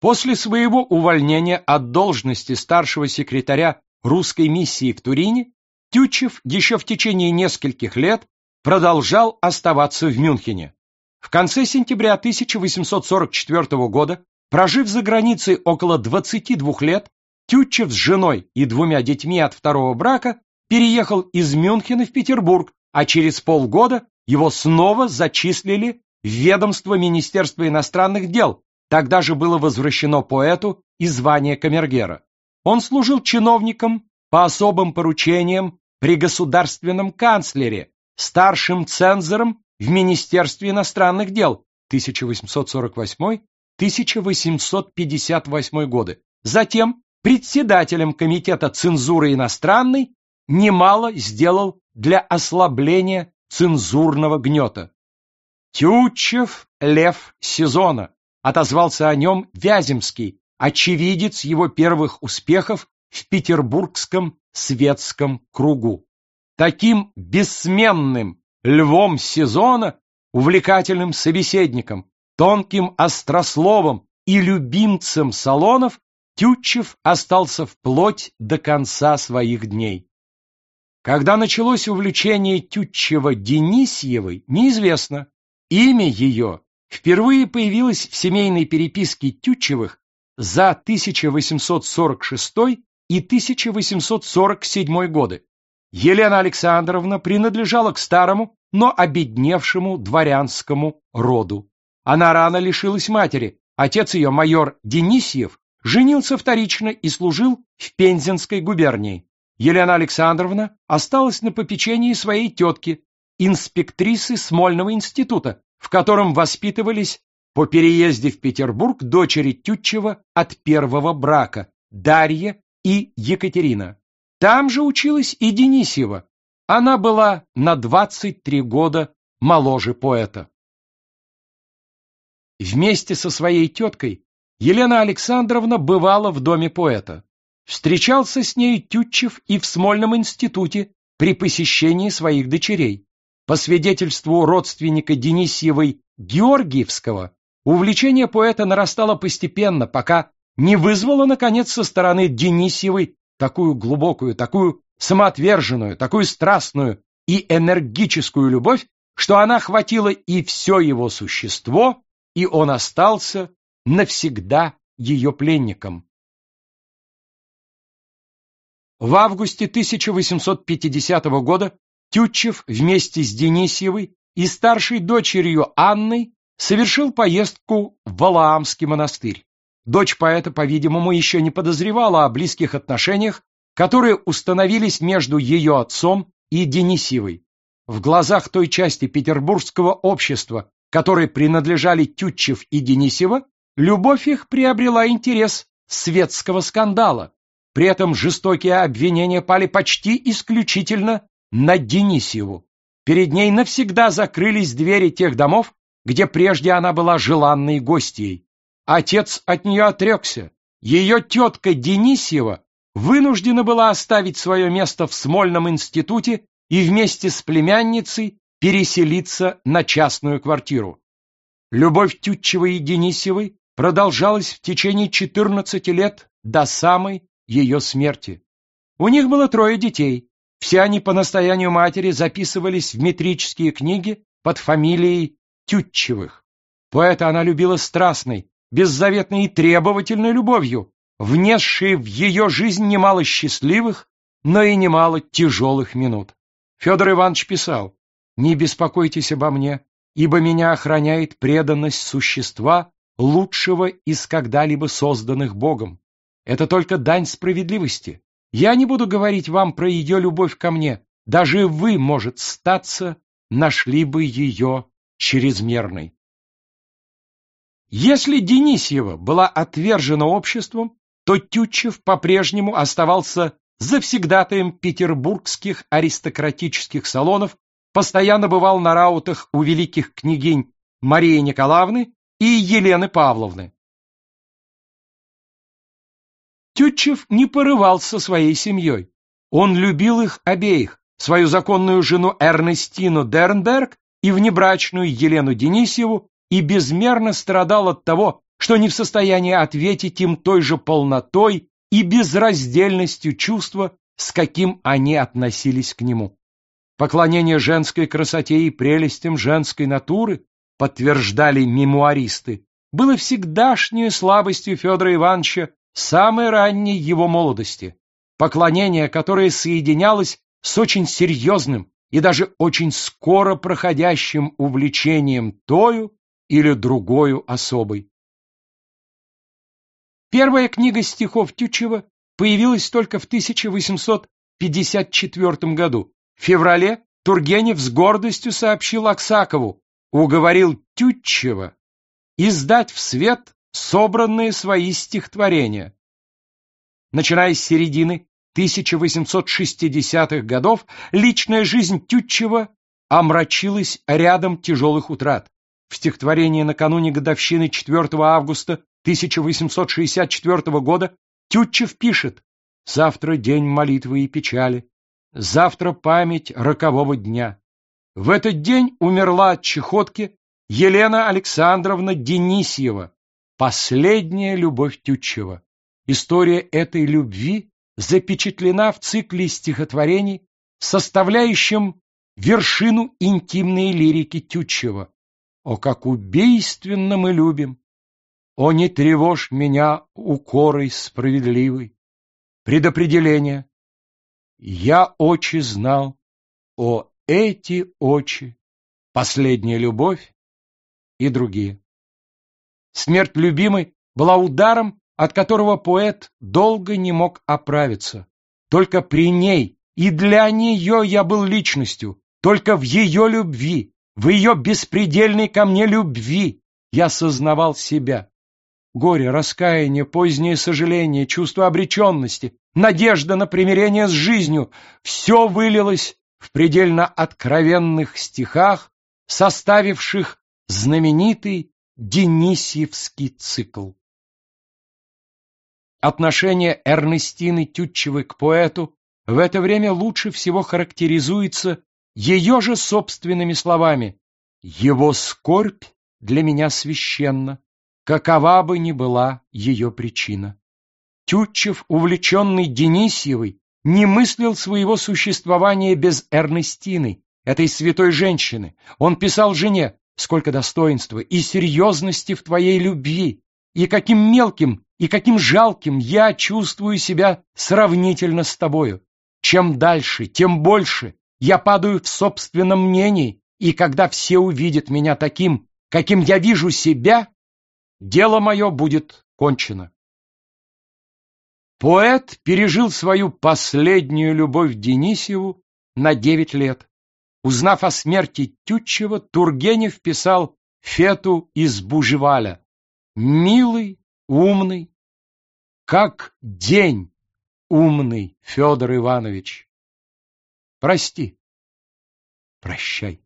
После своего увольнения от должности старшего секретаря русской миссии в Турине, Тютчев еще в течение нескольких лет продолжал оставаться в Мюнхене. В конце сентября 1844 года, прожив за границей около 22 лет, Тютчев с женой и двумя детьми от второго брака переехал из Мюнхена в Петербург, а через полгода его снова зачислили в ведомство Министерства иностранных дел. Тогда же было возвращено поэту и звание камергера. Он служил чиновником по особым поручениям при государственном канцлере, старшим цензором в Министерстве иностранных дел 1848-1858 годы. Затем председателем комитета цензуры иностранной немало сделал для ослабления цензурного гнета. Тютчев — лев сезона, отозвался о нем Вяземский, очевидец его первых успехов в петербургском светском кругу. Таким бессменным львом сезона, увлекательным собеседником, тонким острословом и любимцем салонов Тютчев остался вплоть до конца своих дней. Когда началось увлечение Тютчева Денисьевой, неизвестно. Имя ее впервые появилось в семейной переписке Тютчевых за 1846 и 1847 годы. Елена Александровна принадлежала к старому, но обедневшему дворянскому роду. Она рано лишилась матери. Отец ее, майор Денисьев, женился вторично и служил в Пензенской губернии. Елена Александровна осталась на попечении своей тетки, инспектрисы Смольного института, в котором воспитывались по переезде в Петербург дочери Тютчева от первого брака Дарья и Екатерина. Там же училась и Денисьева. Она была на 23 года моложе поэта. Вместе со своей теткой Елена Александровна бывала в доме поэта. Встречался с ней Тютчев и в Смольном институте при посещении своих дочерей. По свидетельству родственника Денисьевой Георгиевского, увлечение поэта нарастало постепенно, пока не вызвало, наконец, со стороны Денисьевой такую глубокую, такую самоотверженную, такую страстную и энергическую любовь, что она охватила и все его существо, и он остался навсегда ее пленником. В августе 1850 года Тютчев вместе с Денисьевой и старшей дочерью Анной совершил поездку в Валаамский монастырь. Дочь поэта, по-видимому, еще не подозревала о близких отношениях, которые установились между ее отцом и Денисьевой. В глазах той части петербургского общества, которой принадлежали Тютчев и Денисьева, любовь их приобрела интерес светского скандала. При этом жестокие обвинения пали почти исключительно на Денисьеву. Перед ней навсегда закрылись двери тех домов, где прежде она была желанной гостьей. Отец от нее отрекся. Ее тетка Денисьева вынуждена была оставить свое место в Смольном институте и вместе с племянницей переселиться на частную квартиру. Любовь Тютчевой и Денисьевой продолжалась в течение 14 лет до самой ее смерти. У них было трое детей. Все они по настоянию матери записывались в метрические книги под фамилией Тютчевых. Поэта она любила страстной, беззаветной и требовательной любовью, внесшей в ее жизнь немало счастливых, но и немало тяжелых минут. Федор Иванович писал, «Не беспокойтесь обо мне, ибо меня охраняет преданность существа, лучшего из когда-либо созданных Богом. Это только дань справедливости. Я не буду говорить вам про ее любовь ко мне. Даже вы, может, статься, нашли бы ее чрезмерной. Если Денисьева была отвержена обществом, то Тютчев по-прежнему оставался завсегдатаем петербургских аристократических салонов, постоянно бывал на раутах у великих княгинь Марии Николаевны и Елены Павловны. Тютчев не порывался своей семьей. Он любил их обеих, свою законную жену Эрнестину Дернберг и внебрачную Елену Денисьеву, и безмерно страдал от того, что не в состоянии ответить им той же полнотой и безраздельностью чувства, с каким они относились к нему. Поклонение женской красоте и прелестям женской натуры, подтверждали мемуаристы, было всегдашней слабостью Федора Ивановича самой ранней его молодости. Поклонение, которое соединялось с очень серьезным и даже очень скоро проходящим увлечением тою или другою особой. Первая книга стихов Тютчева появилась только в 1854 году. В феврале Тургенев с гордостью сообщил Аксакову, уговорил Тютчева издать в свет собранные свои стихотворения. Начиная с середины 1860-х годов, личная жизнь Тютчева омрачилась рядом тяжелых утрат. В стихотворении накануне годовщины 4 августа 1864 года Тютчев пишет «Завтра день молитвы и печали, завтра память рокового дня». В этот день умерла от чехотки Елена Александровна Денисьева, последняя любовь Тютчева. История этой любви запечатлена в цикле стихотворений, составляющем вершину интимной лирики Тютчева. О, как убийственно мы любим! О, не тревожь меня укорой справедливой! Предопределение. Я очи знал, о, эти очи, последняя любовь и другие. Смерть любимой была ударом, от которого поэт долго не мог оправиться. Только при ней и для нее я был личностью, только в ее любви, в ее беспредельной ко мне любви я сознавал себя. Горе, раскаяние, позднее сожаление, чувство обреченности, надежда на примирение с жизнью — все вылилось в предельно откровенных стихах, составивших знаменитый Денисьевский цикл. Отношение Эрнестины Тютчевой к поэту в это время лучше всего характеризуется ее же собственными словами «Его скорбь для меня священна, какова бы ни была ее причина». Тютчев, увлеченный Денисьевой, не мыслил своего существования без Эрнестины, этой святой женщины. Он писал жене сколько достоинства и серьезности в твоей любви, и каким мелким и каким жалким я чувствую себя сравнительно с тобою. Чем дальше, тем больше я падаю в собственном мнении, и когда все увидят меня таким, каким я вижу себя, дело мое будет кончено. Поэт пережил свою последнюю любовь Денисьеву на девять лет. Узнав о смерти Тютчева, Тургенев писал Фету из Бужеваля. «Милый, умный, как день умный, Федор Иванович. Прости, прощай.